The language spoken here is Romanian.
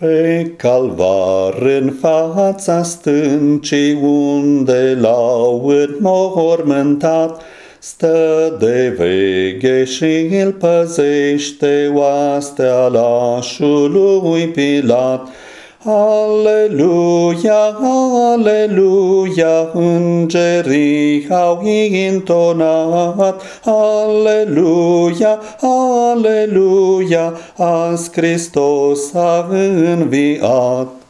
Pe calvar în fața stâncii unde l-au înmormântat, Stă de veghe și îl păzește oastea lașului Pilat. Aleluia, aleluia, îngerii au intonat. Aleluia, aleluia, azi Hristos a înviat.